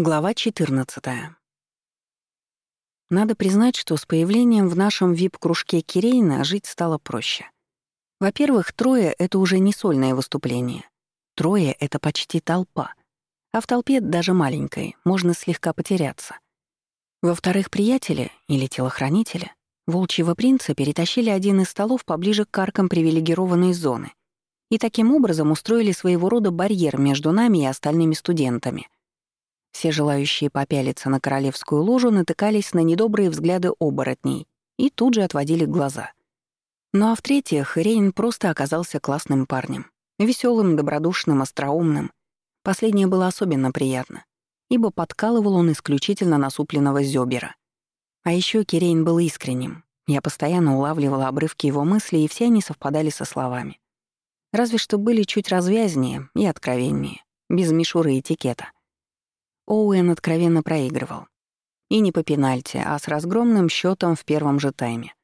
Глава 14. Надо признать, что с появлением в нашем вип-кружке Кирейна жить стало проще. Во-первых, трое — это уже не сольное выступление. Трое — это почти толпа. А в толпе, даже маленькой, можно слегка потеряться. Во-вторых, приятели или телохранители волчьего принца перетащили один из столов поближе к каркам привилегированной зоны и таким образом устроили своего рода барьер между нами и остальными студентами — все желающие попялиться на королевскую ложу натыкались на недобрые взгляды оборотней и тут же отводили глаза. Ну а в-третьих, Рейн просто оказался классным парнем. веселым, добродушным, остроумным. Последнее было особенно приятно, ибо подкалывал он исключительно насупленного зёбера. А еще Кирейн был искренним. Я постоянно улавливала обрывки его мыслей, и все они совпадали со словами. Разве что были чуть развязнее и откровеннее, без мишуры этикета. Оуэн откровенно проигрывал. И не по пенальти, а с разгромным счетом в первом же тайме.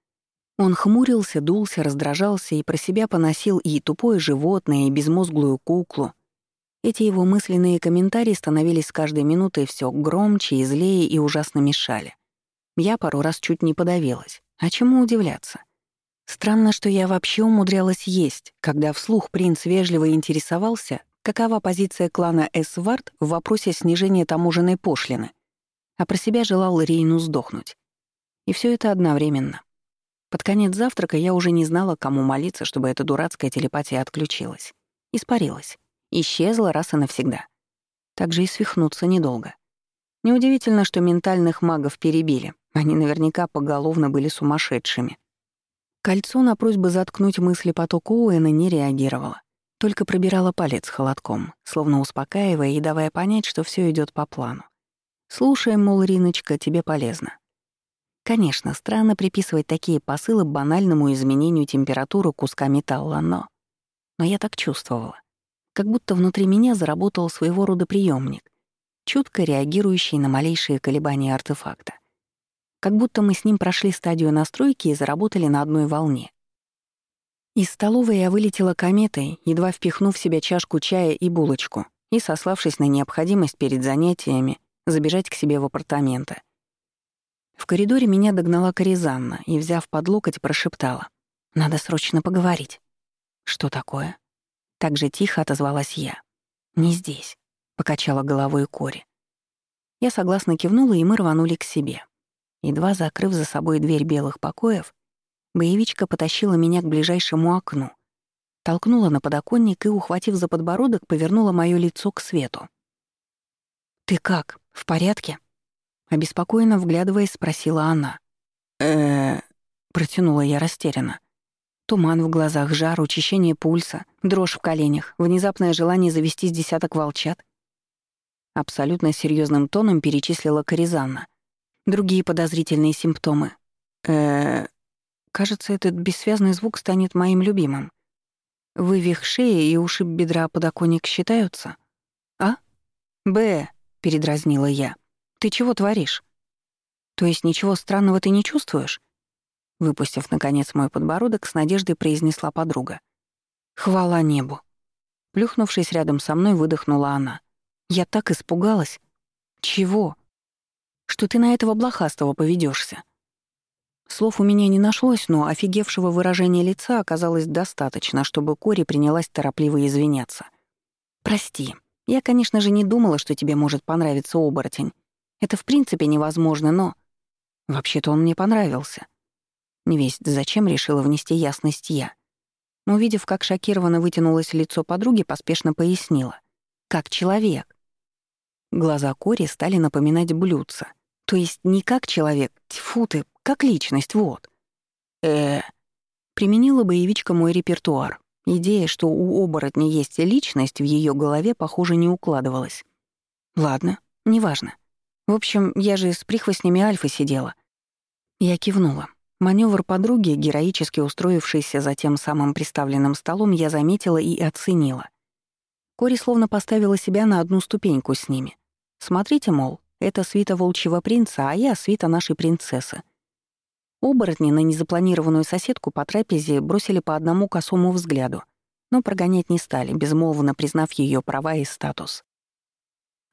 Он хмурился, дулся, раздражался и про себя поносил и тупое животное, и безмозглую куклу. Эти его мысленные комментарии становились с каждой минутой все громче и злее и ужасно мешали. Я пару раз чуть не подавилась. А чему удивляться? Странно, что я вообще умудрялась есть, когда вслух принц вежливо интересовался, какова позиция клана Эсвард в вопросе снижения таможенной пошлины, а про себя желал Рейну сдохнуть. И все это одновременно. Под конец завтрака я уже не знала, кому молиться, чтобы эта дурацкая телепатия отключилась. Испарилась. Исчезла раз и навсегда. Так же и свихнуться недолго. Неудивительно, что ментальных магов перебили. Они наверняка поголовно были сумасшедшими. Кольцо на просьбы заткнуть мысли поток Уэна не реагировало. Только пробирала палец холодком, словно успокаивая и давая понять, что все идет по плану. «Слушай, мол, Риночка, тебе полезно». Конечно, странно приписывать такие посылы банальному изменению температуры куска металла, но... Но я так чувствовала. Как будто внутри меня заработал своего рода приемник, чутко реагирующий на малейшие колебания артефакта. Как будто мы с ним прошли стадию настройки и заработали на одной волне. Из столовой я вылетела кометой, едва впихнув в себя чашку чая и булочку, и, сославшись на необходимость перед занятиями, забежать к себе в апартаменты. В коридоре меня догнала Коризанна и, взяв под локоть, прошептала. «Надо срочно поговорить». «Что такое?» Так же тихо отозвалась я. «Не здесь», — покачала головой Кори. Я согласно кивнула, и мы рванули к себе. Едва закрыв за собой дверь белых покоев, Боевичка потащила меня к ближайшему окну, толкнула на подоконник и, ухватив за подбородок, повернула моё лицо к свету. «Ты как, в порядке?» Обеспокоенно вглядываясь, спросила она. э протянула я растерянно. Туман в глазах, жар, учащение пульса, дрожь в коленях, внезапное желание завести с десяток волчат. Абсолютно серьезным тоном перечислила Коризанна. Другие подозрительные симптомы. э Кажется, этот бессвязный звук станет моим любимым. Вывих шеи и ушиб бедра подоконник считаются? А? Б, передразнила я. Ты чего творишь? То есть ничего странного ты не чувствуешь? Выпустив, наконец, мой подбородок, с надеждой произнесла подруга. Хвала небу. Плюхнувшись рядом со мной, выдохнула она. Я так испугалась. Чего? Что ты на этого блохастого поведешься? Слов у меня не нашлось, но офигевшего выражения лица оказалось достаточно, чтобы Кори принялась торопливо извиняться. «Прости. Я, конечно же, не думала, что тебе может понравиться оборотень. Это в принципе невозможно, но... Вообще-то он мне понравился. Не весть зачем решила внести ясность я. Но, увидев, как шокированно вытянулось лицо подруги, поспешно пояснила. Как человек. Глаза Кори стали напоминать блюдца. То есть не как человек, тьфу ты, как личность, вот. э Применила боевичка мой репертуар. Идея, что у оборотня есть личность, в ее голове, похоже, не укладывалась. Ладно, неважно. В общем, я же с прихвостнями Альфы сидела. Я кивнула. Маневр подруги, героически устроившийся за тем самым приставленным столом, я заметила и оценила. Кори словно поставила себя на одну ступеньку с ними. Смотрите, мол, это свита волчьего принца, а я свита нашей принцессы. Оборотни на незапланированную соседку по трапезе бросили по одному косому взгляду, но прогонять не стали, безмолвно признав ее права и статус.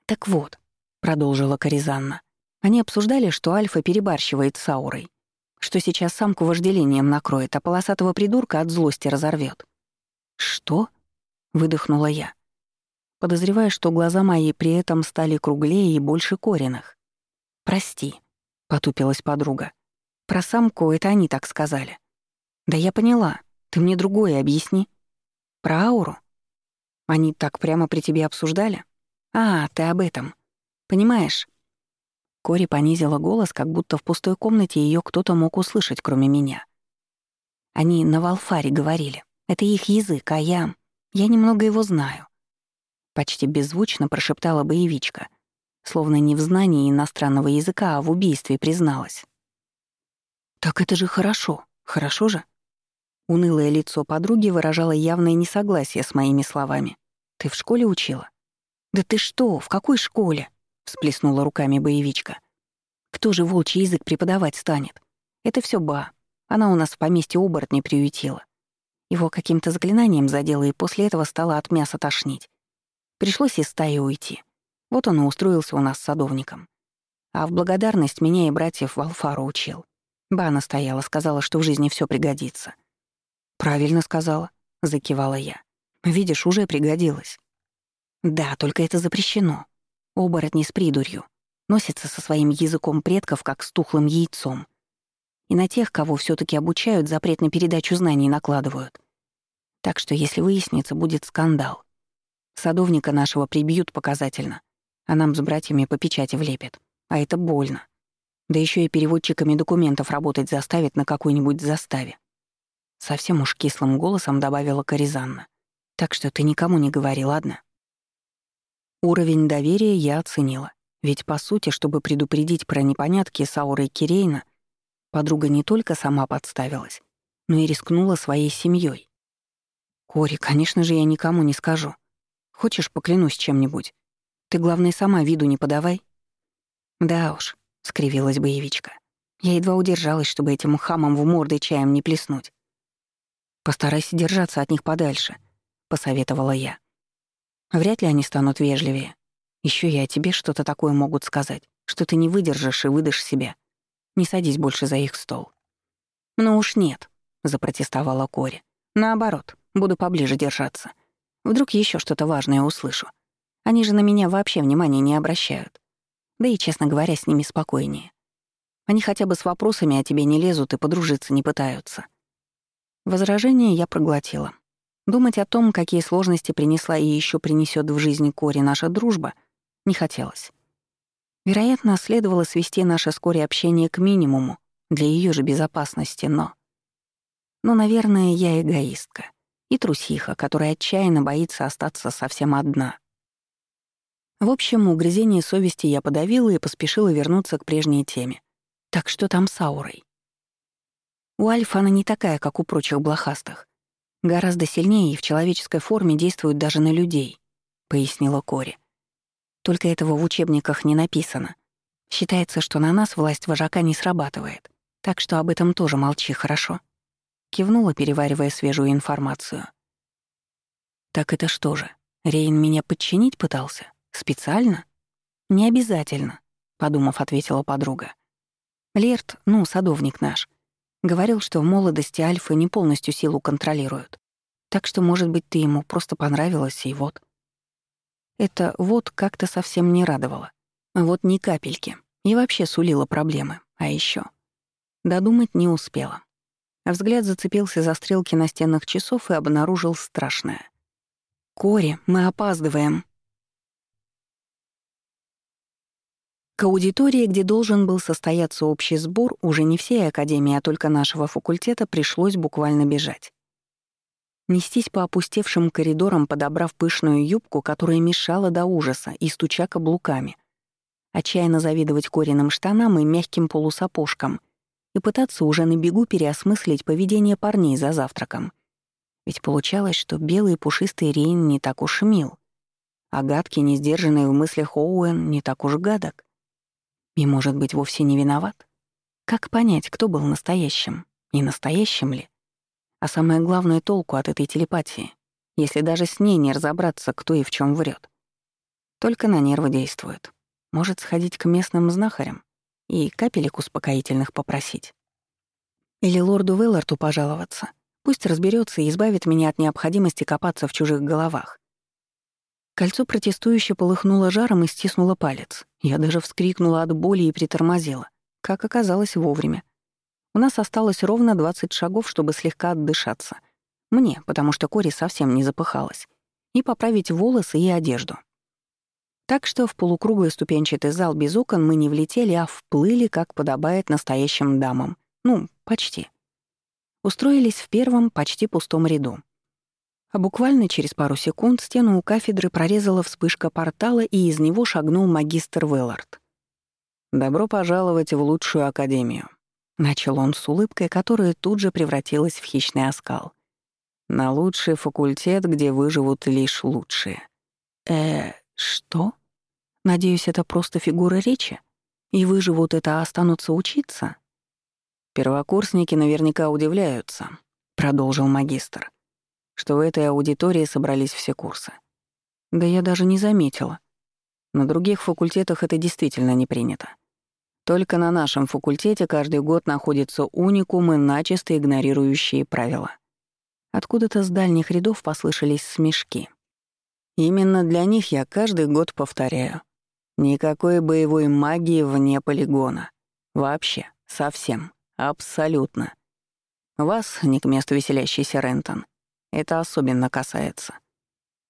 Так вот, продолжила Коризанна. Они обсуждали, что Альфа перебарщивает с аурой, что сейчас самку вожделением накроет, а полосатого придурка от злости разорвет. «Что?» — выдохнула я, подозревая, что глаза мои при этом стали круглее и больше коренных. «Прости», — потупилась подруга. «Про самку это они так сказали». «Да я поняла. Ты мне другое объясни». «Про ауру?» «Они так прямо при тебе обсуждали?» «А, ты об этом. Понимаешь?» Кори понизила голос, как будто в пустой комнате ее кто-то мог услышать, кроме меня. Они на Валфаре говорили. Это их язык, а я... Я немного его знаю. Почти беззвучно прошептала боевичка, словно не в знании иностранного языка, а в убийстве призналась. «Так это же хорошо. Хорошо же?» Унылое лицо подруги выражало явное несогласие с моими словами. «Ты в школе учила?» «Да ты что, в какой школе?» — всплеснула руками боевичка. «Кто же волчий язык преподавать станет? Это все ба. Она у нас в поместье оборотня приютила. Его каким-то заклинанием задела, и после этого стала от мяса тошнить. Пришлось из стаи уйти. Вот он и устроился у нас с садовником. А в благодарность меня и братьев в Алфару учил. Ба настояла, сказала, что в жизни все пригодится. «Правильно сказала», — закивала я. «Видишь, уже пригодилось». «Да, только это запрещено. Оборотни с придурью. Носятся со своим языком предков, как с тухлым яйцом. И на тех, кого все таки обучают, запрет на передачу знаний накладывают. Так что, если выяснится, будет скандал. Садовника нашего прибьют показательно, а нам с братьями по печати влепят. А это больно. Да еще и переводчиками документов работать заставят на какой-нибудь заставе. Совсем уж кислым голосом добавила Коризанна. Так что ты никому не говори, ладно? Уровень доверия я оценила. Ведь, по сути, чтобы предупредить про непонятки с аурой Кирейна, подруга не только сама подставилась, но и рискнула своей семьей. «Кори, конечно же, я никому не скажу. Хочешь, поклянусь чем-нибудь? Ты, главное, сама виду не подавай». «Да уж», — скривилась боевичка. Я едва удержалась, чтобы этим хамам в морды чаем не плеснуть. «Постарайся держаться от них подальше», — посоветовала я. «Вряд ли они станут вежливее. Еще о тебе что-то такое могут сказать, что ты не выдержишь и выдашь себя. Не садись больше за их стол». «Ну уж нет», — запротестовала Кори. «Наоборот, буду поближе держаться. Вдруг еще что-то важное услышу. Они же на меня вообще внимания не обращают. Да и, честно говоря, с ними спокойнее. Они хотя бы с вопросами о тебе не лезут и подружиться не пытаются. Возражение я проглотила. Думать о том, какие сложности принесла и еще принесет в жизнь Кори наша дружба, не хотелось. Вероятно, следовало свести наше скорее общение к минимуму для ее же безопасности, но... Но, наверное, я эгоистка и трусиха, которая отчаянно боится остаться совсем одна. В общем, угрызение совести я подавила и поспешила вернуться к прежней теме. Так что там с аурой? У Альфа она не такая, как у прочих блохастых. Гораздо сильнее и в человеческой форме действует даже на людей, пояснила Кори. Только этого в учебниках не написано. Считается, что на нас власть вожака не срабатывает. Так что об этом тоже молчи, хорошо? Кивнула, переваривая свежую информацию. Так это что же, Рейн меня подчинить пытался? Специально? Не обязательно, подумав, ответила подруга. Лерт, ну, садовник наш, Говорил, что в молодости Альфы не полностью силу контролируют. Так что, может быть, ты ему просто понравилась, и вот. Это вот как-то совсем не радовало. Вот ни капельки. И вообще сулило проблемы. А еще Додумать не успела. Взгляд зацепился за стрелки настенных часов и обнаружил страшное. «Кори, мы опаздываем», К аудитории, где должен был состояться общий сбор, уже не всей академии, а только нашего факультета, пришлось буквально бежать. Нестись по опустевшим коридорам, подобрав пышную юбку, которая мешала до ужаса, и стуча каблуками. Отчаянно завидовать Кориным штанам и мягким полусапожкам и пытаться уже на бегу переосмыслить поведение парней за завтраком. Ведь получалось, что белый пушистый Рейн не так уж мил, а гадкий, несдержанный в мыслях Оуэн не так уж гадок. И, может быть, вовсе не виноват? Как понять, кто был настоящим? И настоящим ли? А самое главное толку от этой телепатии, если даже с ней не разобраться, кто и в чем врет. Только на нервы действует. Может, сходить к местным знахарям и капелек успокоительных попросить? Или лорду Велларту пожаловаться? Пусть разберется и избавит меня от необходимости копаться в чужих головах. Кольцо протестующе полыхнуло жаром и стиснуло палец. Я даже вскрикнула от боли и притормозила. Как оказалось, вовремя. У нас осталось ровно 20 шагов, чтобы слегка отдышаться. Мне, потому что Кори совсем не запыхалась. И поправить волосы и одежду. Так что в полукруглый ступенчатый зал без окон мы не влетели, а вплыли, как подобает настоящим дамам. Ну, почти. Устроились в первом, почти пустом ряду. А буквально через пару секунд стену у кафедры прорезала вспышка портала, и из него шагнул магистр Веллард. «Добро пожаловать в лучшую академию», — начал он с улыбкой, которая тут же превратилась в хищный оскал. «На лучший факультет, где выживут лишь лучшие». «Э, что? Надеюсь, это просто фигура речи? И выживут это, а останутся учиться?» «Первокурсники наверняка удивляются», — продолжил магистр что в этой аудитории собрались все курсы. Да я даже не заметила. На других факультетах это действительно не принято. Только на нашем факультете каждый год находятся уникумы, начисто игнорирующие правила. Откуда-то с дальних рядов послышались смешки. Именно для них я каждый год повторяю. Никакой боевой магии вне полигона. Вообще, совсем, абсолютно. Вас, не к месту веселящийся Рентон, это особенно касается.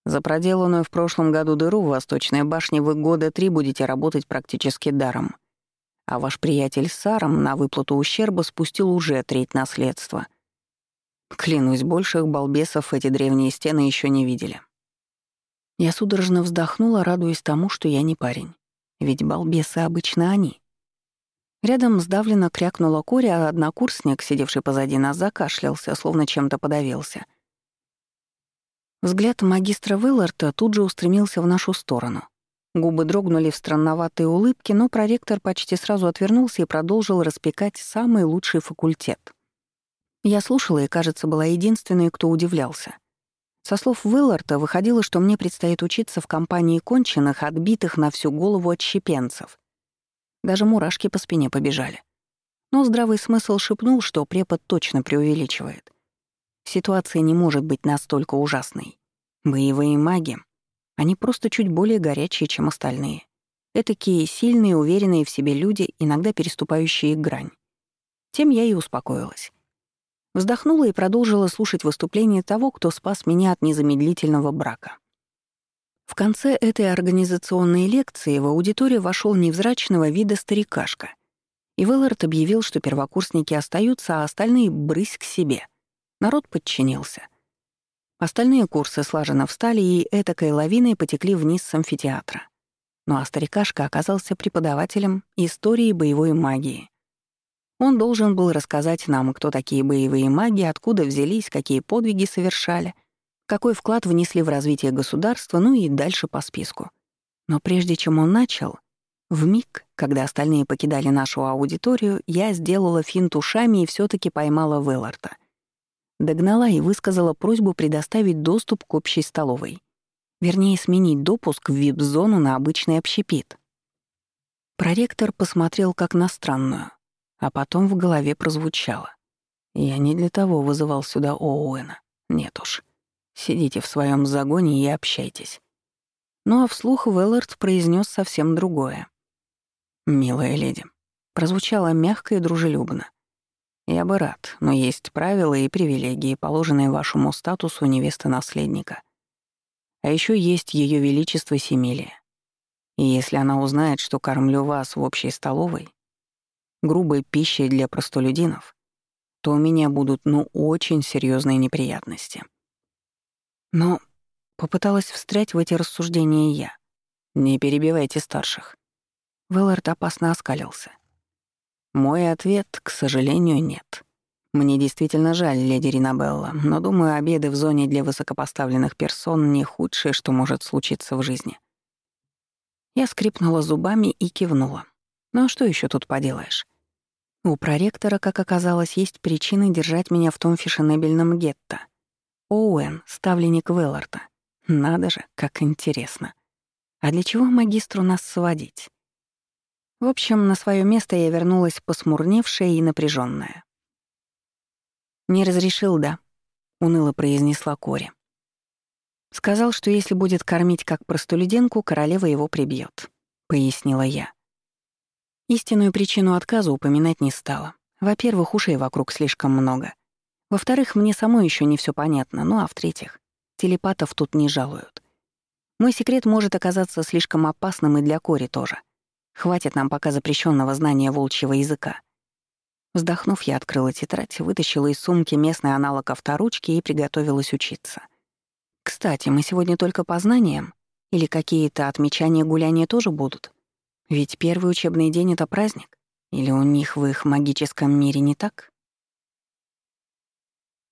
За проделанную в прошлом году дыру в Восточной башне вы года три будете работать практически даром. А ваш приятель Саром на выплату ущерба спустил уже треть наследства. Клянусь, больших балбесов эти древние стены еще не видели. Я судорожно вздохнула, радуясь тому, что я не парень. Ведь балбесы обычно они. Рядом сдавленно крякнула Кори, а однокурсник, сидевший позади нас, закашлялся, словно чем-то подавился — Взгляд магистра Вилларта тут же устремился в нашу сторону. Губы дрогнули в странноватой улыбке, но проректор почти сразу отвернулся и продолжил распекать самый лучший факультет. Я слушала и, кажется, была единственной, кто удивлялся. Со слов Вилларта выходило, что мне предстоит учиться в компании конченых, отбитых на всю голову отщепенцев. Даже мурашки по спине побежали. Но здравый смысл шепнул, что препод точно преувеличивает. Ситуация не может быть настолько ужасной. Боевые маги, они просто чуть более горячие, чем остальные. Этакие сильные, уверенные в себе люди, иногда переступающие грань. Тем я и успокоилась. Вздохнула и продолжила слушать выступление того, кто спас меня от незамедлительного брака. В конце этой организационной лекции в аудиторию вошел невзрачного вида старикашка. И Веллард объявил, что первокурсники остаются, а остальные — брысь к себе. Народ подчинился. Остальные курсы слаженно встали и этакой лавиной потекли вниз с амфитеатра. Ну а старикашка оказался преподавателем истории боевой магии. Он должен был рассказать нам, кто такие боевые маги, откуда взялись, какие подвиги совершали, какой вклад внесли в развитие государства, ну и дальше по списку. Но прежде чем он начал, в миг, когда остальные покидали нашу аудиторию, я сделала финт ушами и все таки поймала Велларта. Догнала и высказала просьбу предоставить доступ к общей столовой. Вернее, сменить допуск в вип-зону на обычный общепит. Проректор посмотрел как на странную, а потом в голове прозвучало. «Я не для того вызывал сюда Оуэна. Нет уж. Сидите в своем загоне и общайтесь». Ну а вслух Веллард произнес совсем другое. «Милая леди», прозвучало мягко и дружелюбно. Я бы рад, но есть правила и привилегии, положенные вашему статусу невесты-наследника. А еще есть Ее Величество Семилия. И если она узнает, что кормлю вас в общей столовой, грубой пищей для простолюдинов, то у меня будут, ну, очень серьезные неприятности. Но попыталась встрять в эти рассуждения я. Не перебивайте старших. Веллард опасно оскалился. Мой ответ, к сожалению, нет. Мне действительно жаль, леди Ринабелла, но, думаю, обеды в зоне для высокопоставленных персон — не худшее, что может случиться в жизни. Я скрипнула зубами и кивнула. Ну а что еще тут поделаешь? У проректора, как оказалось, есть причины держать меня в том фешенебельном гетто. Оуэн — ставленник Велларта. Надо же, как интересно. А для чего магистру нас сводить? В общем, на свое место я вернулась посмурневшая и напряженная. «Не разрешил, да?» — уныло произнесла Кори. «Сказал, что если будет кормить как простолюдинку, королева его прибьет», — пояснила я. Истинную причину отказа упоминать не стала. Во-первых, ушей вокруг слишком много. Во-вторых, мне самой еще не все понятно, ну а в-третьих, телепатов тут не жалуют. Мой секрет может оказаться слишком опасным и для Кори тоже — Хватит нам пока запрещенного знания волчьего языка. Вздохнув, я открыла тетрадь, вытащила из сумки местный аналог авторучки и приготовилась учиться. Кстати, мы сегодня только по знаниям? Или какие-то отмечания гуляния тоже будут? Ведь первый учебный день — это праздник. Или у них в их магическом мире не так?